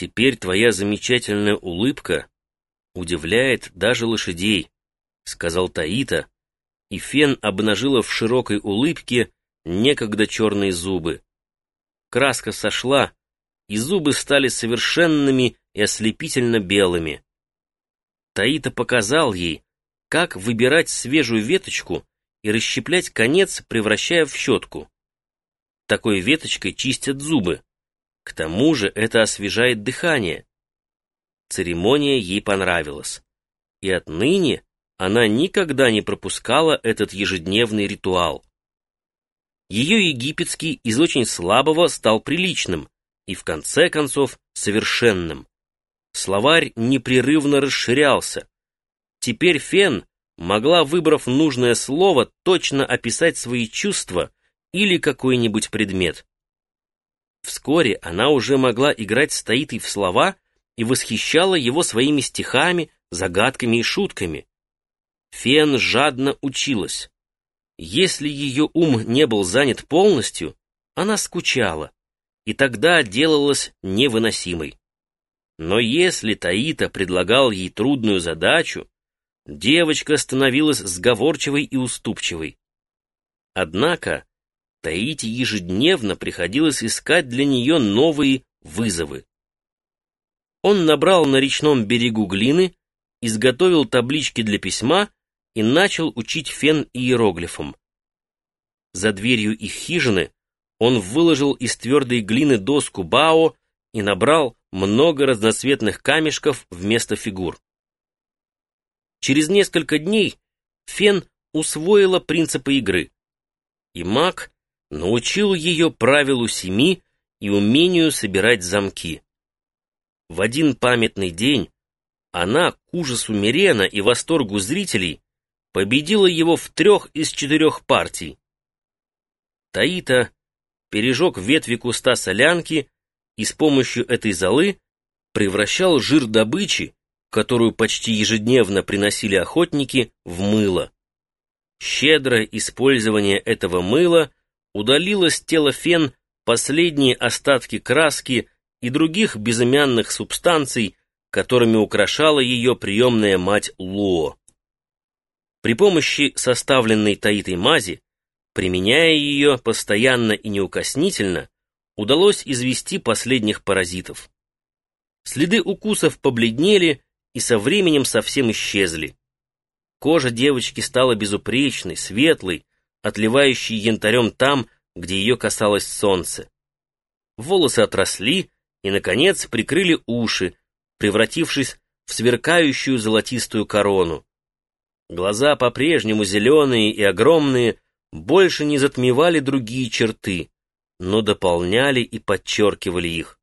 Теперь твоя замечательная улыбка удивляет даже лошадей, сказал Таита, и Фен обнажила в широкой улыбке некогда черные зубы. Краска сошла, и зубы стали совершенными и ослепительно белыми. Таита показал ей, как выбирать свежую веточку и расщеплять конец, превращая в щетку. Такой веточкой чистят зубы. К тому же это освежает дыхание. Церемония ей понравилась. И отныне она никогда не пропускала этот ежедневный ритуал. Ее египетский из очень слабого стал приличным и, в конце концов, совершенным. Словарь непрерывно расширялся. Теперь Фен могла, выбрав нужное слово, точно описать свои чувства или какой-нибудь предмет. Вскоре она уже могла играть с Таитой в слова и восхищала его своими стихами, загадками и шутками. Фен жадно училась. Если ее ум не был занят полностью, она скучала, и тогда делалась невыносимой. Но если Таита предлагал ей трудную задачу, девочка становилась сговорчивой и уступчивой. Однако Таите ежедневно приходилось искать для нее новые вызовы. Он набрал на речном берегу глины, изготовил таблички для письма и начал учить фен иероглифам. За дверью их хижины он выложил из твердой глины доску бао и набрал много разноцветных камешков вместо фигур. Через несколько дней Фен усвоила принципы игры, и маг научил ее правилу семи и умению собирать замки. В один памятный день она, к ужасу Мирена и восторгу зрителей, победила его в трех из четырех партий. Таита пережег ветви куста солянки и с помощью этой золы превращал жир добычи, которую почти ежедневно приносили охотники, в мыло. Щедрое использование этого мыла удалило с фен последние остатки краски и других безымянных субстанций, которыми украшала ее приемная мать Луо. При помощи составленной таитой мази, применяя ее постоянно и неукоснительно, удалось извести последних паразитов. Следы укусов побледнели и со временем совсем исчезли. Кожа девочки стала безупречной, светлой, отливающей янтарем там, где ее касалось солнце. Волосы отросли и, наконец, прикрыли уши, превратившись в сверкающую золотистую корону. Глаза по-прежнему зеленые и огромные, больше не затмевали другие черты но дополняли и подчеркивали их.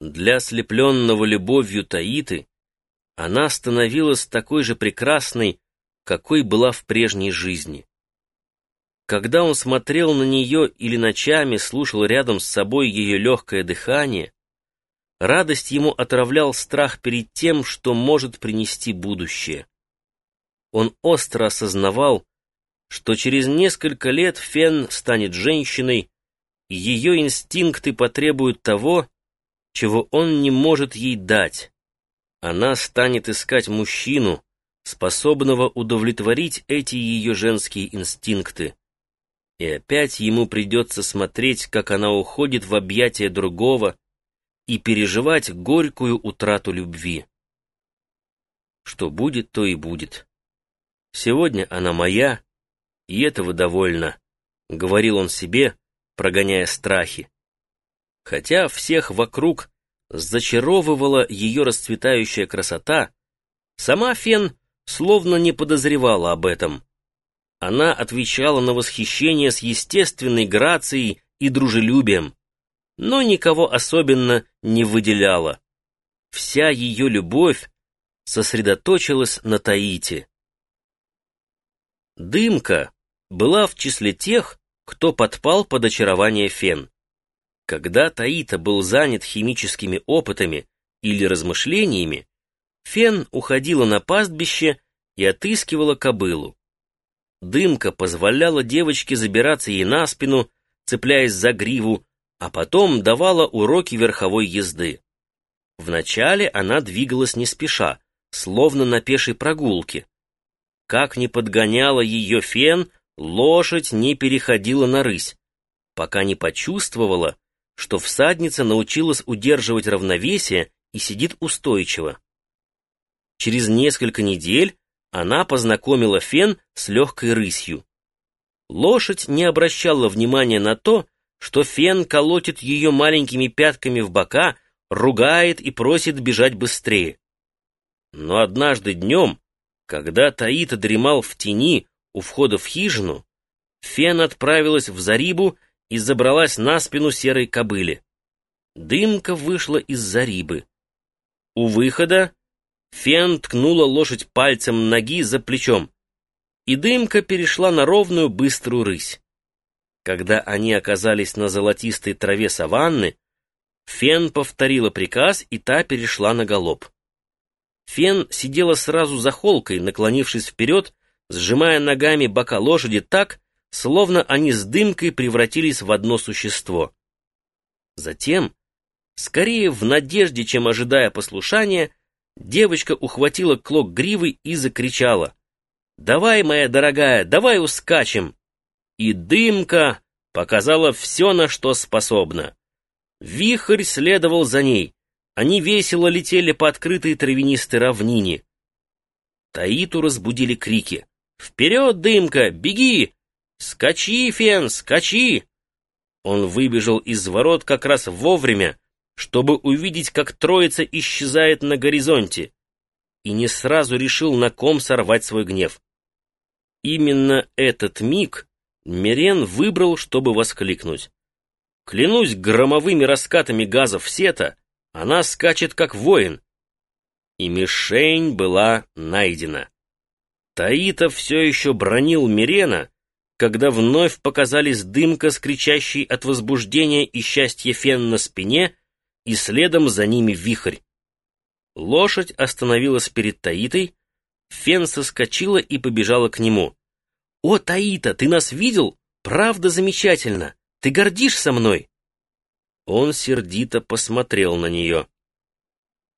Для ослепленного любовью Таиты она становилась такой же прекрасной, какой была в прежней жизни. Когда он смотрел на нее или ночами слушал рядом с собой ее легкое дыхание, радость ему отравлял страх перед тем, что может принести будущее. Он остро осознавал, что через несколько лет Фен станет женщиной, ее инстинкты потребуют того, чего он не может ей дать. Она станет искать мужчину, способного удовлетворить эти ее женские инстинкты. И опять ему придется смотреть, как она уходит в объятия другого и переживать горькую утрату любви. Что будет, то и будет. Сегодня она моя, и этого довольно, — говорил он себе, прогоняя страхи. Хотя всех вокруг зачаровывала ее расцветающая красота, сама Фен словно не подозревала об этом. Она отвечала на восхищение с естественной грацией и дружелюбием, но никого особенно не выделяла. Вся ее любовь сосредоточилась на Таите. Дымка была в числе тех, кто подпал под очарование фен. Когда Таита был занят химическими опытами или размышлениями, фен уходила на пастбище и отыскивала кобылу. Дымка позволяла девочке забираться ей на спину, цепляясь за гриву, а потом давала уроки верховой езды. Вначале она двигалась не спеша, словно на пешей прогулке. Как ни подгоняла ее фен, лошадь не переходила на рысь, пока не почувствовала, что всадница научилась удерживать равновесие и сидит устойчиво. Через несколько недель она познакомила Фен с легкой рысью. Лошадь не обращала внимания на то, что Фен колотит ее маленькими пятками в бока, ругает и просит бежать быстрее. Но однажды днем, когда Таита дремал в тени у входа в хижину, Фен отправилась в Зарибу и забралась на спину серой кобыли. Дымка вышла из Зарибы. У выхода Фен ткнула лошадь пальцем ноги за плечом, и дымка перешла на ровную быструю рысь. Когда они оказались на золотистой траве саванны, Фен повторила приказ, и та перешла на галоп. Фен сидела сразу за холкой, наклонившись вперед, сжимая ногами бока лошади так, словно они с дымкой превратились в одно существо. Затем, скорее в надежде, чем ожидая послушания, девочка ухватила клок гривы и закричала. «Давай, моя дорогая, давай ускачем!» И дымка показала все, на что способна. Вихрь следовал за ней. Они весело летели по открытой травянистой равнине. Таиту разбудили крики. «Вперед, дымка, беги! Скачи, Фен, скачи!» Он выбежал из ворот как раз вовремя, чтобы увидеть, как троица исчезает на горизонте, и не сразу решил, на ком сорвать свой гнев. Именно этот миг Мирен выбрал, чтобы воскликнуть. «Клянусь громовыми раскатами газов сета, она скачет как воин!» И мишень была найдена. Таита все еще бронил Мирена, когда вновь показались дымка с кричащей от возбуждения и счастья фен на спине и следом за ними вихрь. Лошадь остановилась перед Таитой, Фен соскочила и побежала к нему. «О, Таита, ты нас видел? Правда замечательно! Ты гордишься мной!» Он сердито посмотрел на нее.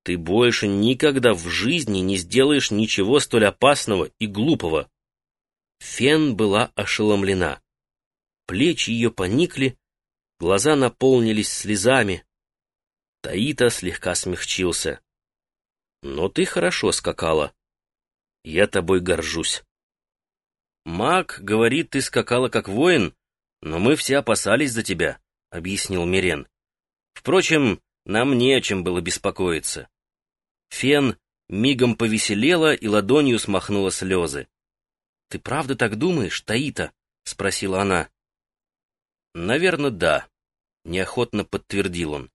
«Ты больше никогда в жизни не сделаешь ничего столь опасного и глупого!» Фен была ошеломлена. Плечи ее поникли, глаза наполнились слезами. Таита слегка смягчился. «Но ты хорошо скакала. Я тобой горжусь». «Маг говорит, ты скакала как воин, но мы все опасались за тебя», — объяснил Мирен. «Впрочем, нам не о чем было беспокоиться». Фен мигом повеселела и ладонью смахнула слезы. «Ты правда так думаешь, Таита?» — спросила она. «Наверное, да», — неохотно подтвердил он.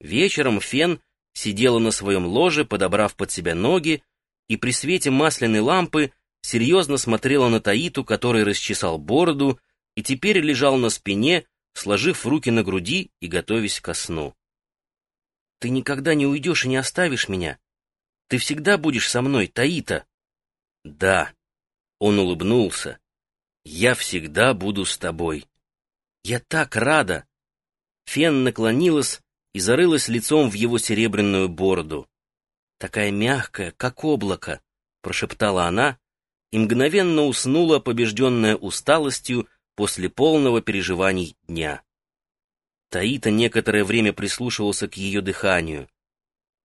Вечером Фен сидела на своем ложе, подобрав под себя ноги, и при свете масляной лампы серьезно смотрела на Таиту, который расчесал бороду и теперь лежал на спине, сложив руки на груди и готовясь ко сну. «Ты никогда не уйдешь и не оставишь меня. Ты всегда будешь со мной, Таита». «Да», — он улыбнулся, — «я всегда буду с тобой». «Я так рада!» Фен наклонилась и зарылась лицом в его серебряную бороду. «Такая мягкая, как облако», — прошептала она, и мгновенно уснула, побежденная усталостью после полного переживаний дня. Таита некоторое время прислушивался к ее дыханию.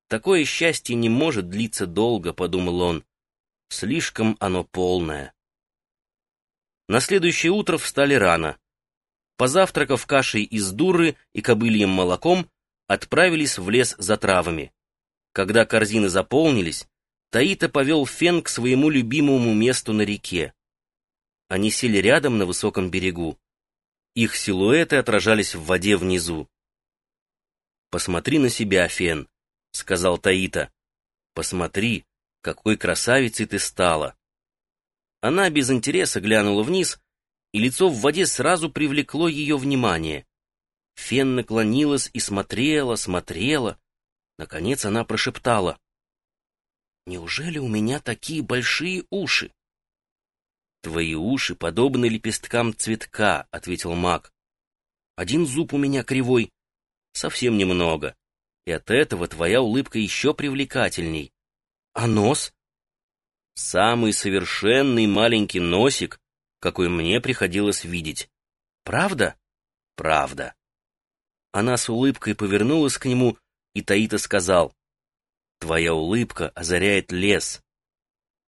«Такое счастье не может длиться долго», — подумал он. «Слишком оно полное». На следующее утро встали рано. Позавтракав кашей из дуры и кобыльем молоком, отправились в лес за травами. Когда корзины заполнились, Таита повел Фен к своему любимому месту на реке. Они сели рядом на высоком берегу. Их силуэты отражались в воде внизу. «Посмотри на себя, Фен», — сказал Таита. «Посмотри, какой красавицей ты стала». Она без интереса глянула вниз, и лицо в воде сразу привлекло ее внимание. Фен наклонилась и смотрела, смотрела. Наконец она прошептала. «Неужели у меня такие большие уши?» «Твои уши подобны лепесткам цветка», — ответил маг. «Один зуб у меня кривой, совсем немного. и от этого твоя улыбка еще привлекательней. А нос? Самый совершенный маленький носик, какой мне приходилось видеть. Правда? Правда. Она с улыбкой повернулась к нему, и Таита сказал, «Твоя улыбка озаряет лес,